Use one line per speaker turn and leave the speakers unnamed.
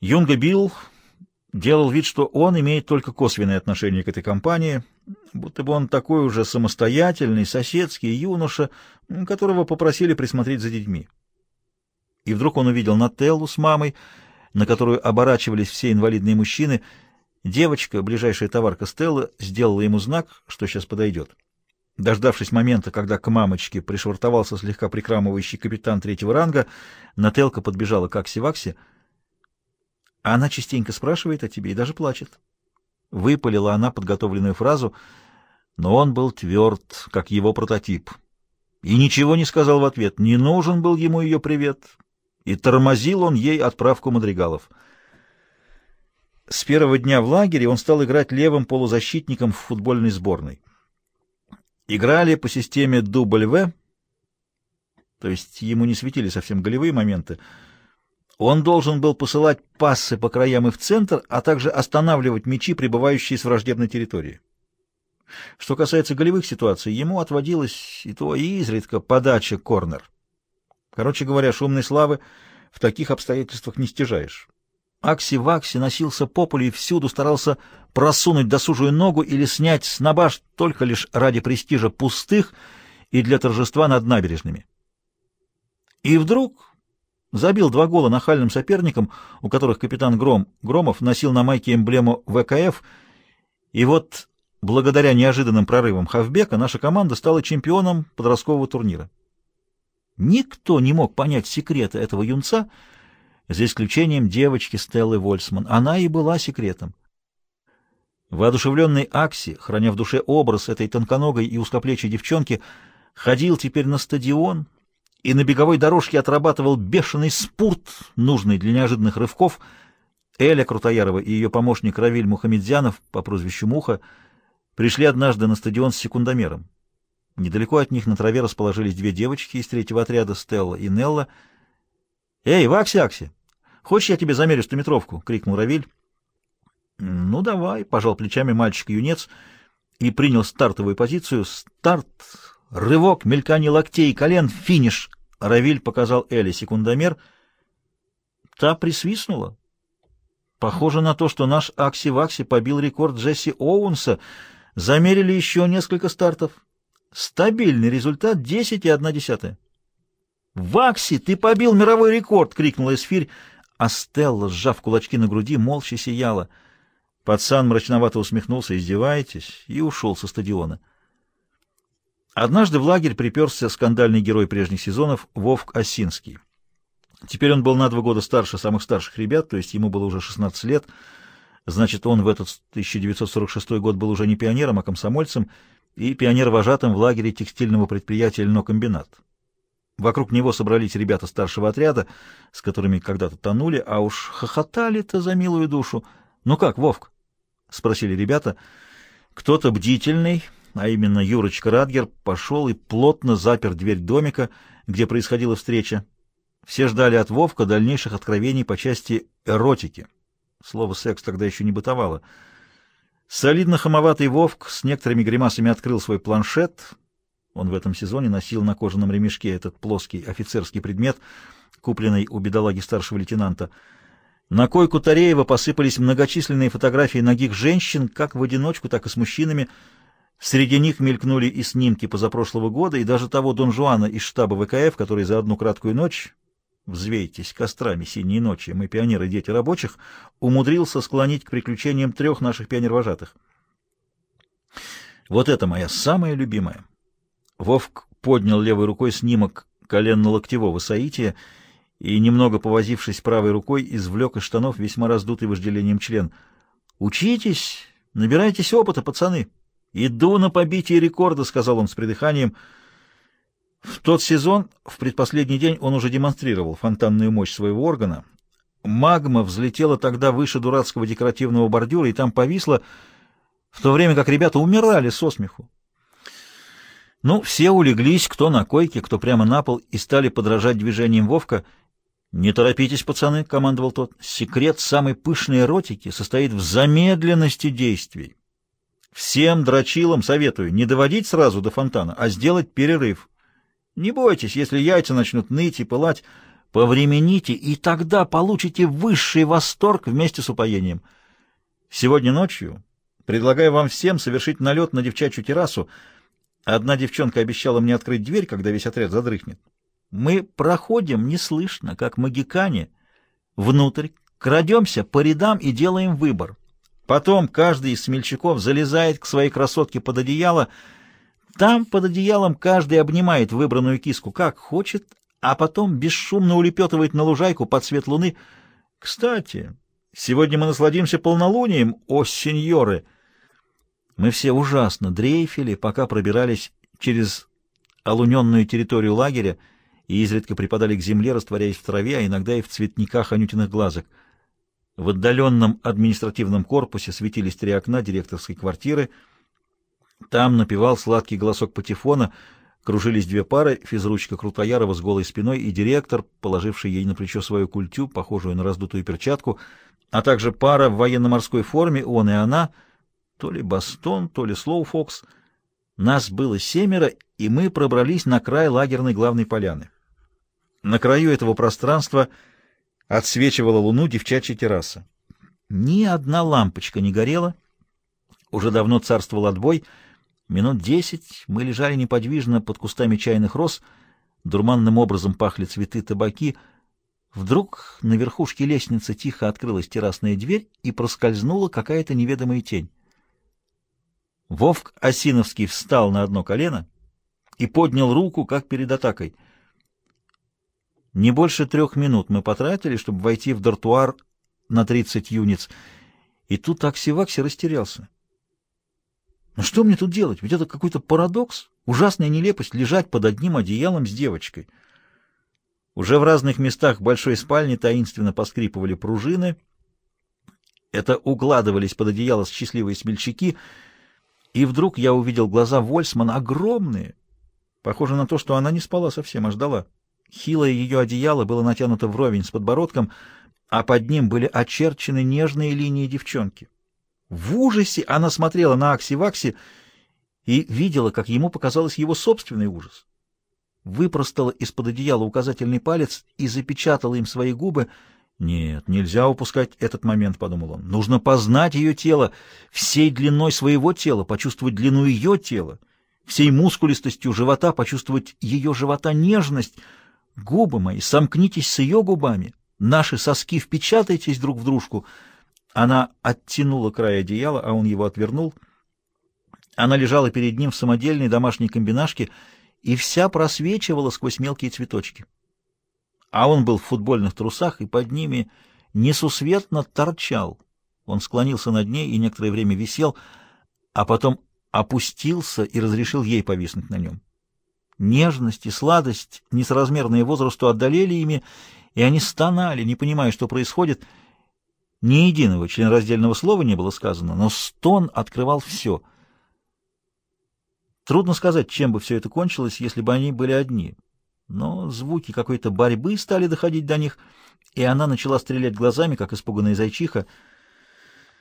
Юнга Билл делал вид, что он имеет только косвенное отношение к этой компании, будто бы он такой уже самостоятельный, соседский юноша, которого попросили присмотреть за детьми. И вдруг он увидел Нателлу с мамой, на которую оборачивались все инвалидные мужчины. Девочка, ближайшая товарка Стелла, сделала ему знак, что сейчас подойдет. Дождавшись момента, когда к мамочке пришвартовался слегка прикрамывающий капитан третьего ранга, Нателка подбежала к Акси-Вакси. Она частенько спрашивает о тебе и даже плачет. Выпалила она подготовленную фразу, но он был тверд, как его прототип. И ничего не сказал в ответ. Не нужен был ему ее привет. И тормозил он ей отправку мадригалов. С первого дня в лагере он стал играть левым полузащитником в футбольной сборной. Играли по системе дубль-В, то есть ему не светили совсем голевые моменты, он должен был посылать пассы по краям и в центр, а также останавливать мячи, прибывающие с враждебной территории. Что касается голевых ситуаций, ему отводилась и то и изредка подача корнер. Короче говоря, шумной славы в таких обстоятельствах не стяжаешь. Акси-Вакси носился по полю и всюду старался просунуть досужую ногу или снять с набаш только лишь ради престижа пустых и для торжества над набережными. И вдруг Забил два гола нахальным соперникам, у которых капитан Гром Громов носил на майке эмблему ВКФ, и вот благодаря неожиданным прорывам Хавбека наша команда стала чемпионом подросткового турнира. Никто не мог понять секрета этого юнца, за исключением девочки Стеллы Вольсман. Она и была секретом. Воодушевленный Акси, храня в душе образ этой тонконогой и узкоплечей девчонки, ходил теперь на стадион, и на беговой дорожке отрабатывал бешеный спурт, нужный для неожиданных рывков. Эля Крутоярова и ее помощник Равиль Мухамедзянов по прозвищу Муха пришли однажды на стадион с секундомером. Недалеко от них на траве расположились две девочки из третьего отряда, Стелла и Нелла. «Эй, Вакси-Акси, хочешь, я тебе замерю стометровку?» — крикнул Равиль. «Ну, давай», — пожал плечами мальчик-юнец и принял стартовую позицию. «Старт! Рывок, мелькание локтей, колен, финиш!» Равиль показал Элли секундомер. Та присвистнула. Похоже на то, что наш Акси-Вакси побил рекорд Джесси Оуэнса. Замерили еще несколько стартов. Стабильный результат — 10,1. «Вакси, ты побил мировой рекорд!» — крикнула Эсфирь, а Стелла, сжав кулачки на груди, молча сияла. Пацан мрачновато усмехнулся, издеваетесь, и ушел со стадиона. Однажды в лагерь приперся скандальный герой прежних сезонов Вовк Осинский. Теперь он был на два года старше самых старших ребят, то есть ему было уже 16 лет. Значит, он в этот 1946 год был уже не пионером, а комсомольцем и пионер-вожатым в лагере текстильного предприятия «Льнокомбинат». Вокруг него собрались ребята старшего отряда, с которыми когда-то тонули, а уж хохотали-то за милую душу. «Ну как, Вовк?» — спросили ребята. Кто-то бдительный а именно Юрочка Радгер, пошел и плотно запер дверь домика, где происходила встреча. Все ждали от Вовка дальнейших откровений по части эротики. Слово «секс» тогда еще не бытовало. Солидно хамоватый Вовк с некоторыми гримасами открыл свой планшет. Он в этом сезоне носил на кожаном ремешке этот плоский офицерский предмет, купленный у бедолаги старшего лейтенанта. На койку Тареева посыпались многочисленные фотографии ногих женщин, как в одиночку, так и с мужчинами — Среди них мелькнули и снимки позапрошлого года, и даже того Дон Жуана из штаба ВКФ, который за одну краткую ночь, взвейтесь кострами синей ночи, мы пионеры, дети рабочих, умудрился склонить к приключениям трех наших пионервожатых. Вот это моя самая любимая. Вовк поднял левой рукой снимок коленно-локтевого соития и, немного повозившись правой рукой, извлек из штанов весьма раздутый вожделением член. «Учитесь, набирайтесь опыта, пацаны!» «Иду на побитие рекорда», — сказал он с придыханием. В тот сезон, в предпоследний день, он уже демонстрировал фонтанную мощь своего органа. Магма взлетела тогда выше дурацкого декоративного бордюра и там повисла, в то время как ребята умирали со смеху. Ну, все улеглись, кто на койке, кто прямо на пол, и стали подражать движениям Вовка. «Не торопитесь, пацаны», — командовал тот. «Секрет самой пышной эротики состоит в замедленности действий. Всем дрочилам советую не доводить сразу до фонтана, а сделать перерыв. Не бойтесь, если яйца начнут ныть и пылать, Повремените, и тогда получите высший восторг вместе с упоением. Сегодня ночью предлагаю вам всем совершить налет на девчачью террасу. Одна девчонка обещала мне открыть дверь, когда весь отряд задрыхнет. Мы проходим неслышно, как магикане, внутрь, крадемся по рядам и делаем выбор. Потом каждый из смельчаков залезает к своей красотке под одеяло. Там под одеялом каждый обнимает выбранную киску как хочет, а потом бесшумно улепетывает на лужайку под свет луны. Кстати, сегодня мы насладимся полнолунием, о сеньоры! Мы все ужасно дрейфили, пока пробирались через олуненную территорию лагеря и изредка припадали к земле, растворяясь в траве, а иногда и в цветниках анютиных глазок. В отдаленном административном корпусе светились три окна директорской квартиры. Там напевал сладкий голосок патефона — Кружились две пары, физручка Крутоярова с голой спиной и директор, положивший ей на плечо свою культю, похожую на раздутую перчатку, а также пара в военно-морской форме, он и она, то ли Бастон, то ли Слоуфокс. Нас было семеро, и мы пробрались на край лагерной главной поляны. На краю этого пространства отсвечивала луну девчачья терраса. Ни одна лампочка не горела, уже давно царствовал отбой — Минут десять мы лежали неподвижно под кустами чайных роз, дурманным образом пахли цветы табаки. Вдруг на верхушке лестницы тихо открылась террасная дверь и проскользнула какая-то неведомая тень. Вовк Осиновский встал на одно колено и поднял руку, как перед атакой. Не больше трех минут мы потратили, чтобы войти в дартуар на тридцать юниц, и тут Акси-Вакси растерялся. Но что мне тут делать? Ведь это какой-то парадокс, ужасная нелепость лежать под одним одеялом с девочкой. Уже в разных местах большой спальни таинственно поскрипывали пружины. Это укладывались под одеяло счастливые смельчаки. И вдруг я увидел глаза Вольсман огромные. Похоже на то, что она не спала совсем, а ждала. Хилое ее одеяло было натянуто вровень с подбородком, а под ним были очерчены нежные линии девчонки. В ужасе она смотрела на Акси-Вакси и видела, как ему показалось его собственный ужас. Выпростала из-под одеяла указательный палец и запечатала им свои губы. «Нет, нельзя упускать этот момент», — подумал он. «Нужно познать ее тело, всей длиной своего тела, почувствовать длину ее тела, всей мускулистостью живота, почувствовать ее живота нежность. Губы мои, сомкнитесь с ее губами, наши соски впечатайтесь друг в дружку». Она оттянула край одеяла, а он его отвернул. Она лежала перед ним в самодельной домашней комбинашке и вся просвечивала сквозь мелкие цветочки. А он был в футбольных трусах и под ними несусветно торчал. Он склонился над ней и некоторое время висел, а потом опустился и разрешил ей повиснуть на нем. Нежность и сладость, несоразмерные возрасту, отдалели ими, и они стонали, не понимая, что происходит — ни единого членораздельного слова не было сказано, но стон открывал все. Трудно сказать, чем бы все это кончилось, если бы они были одни. Но звуки какой-то борьбы стали доходить до них, и она начала стрелять глазами, как испуганная зайчиха —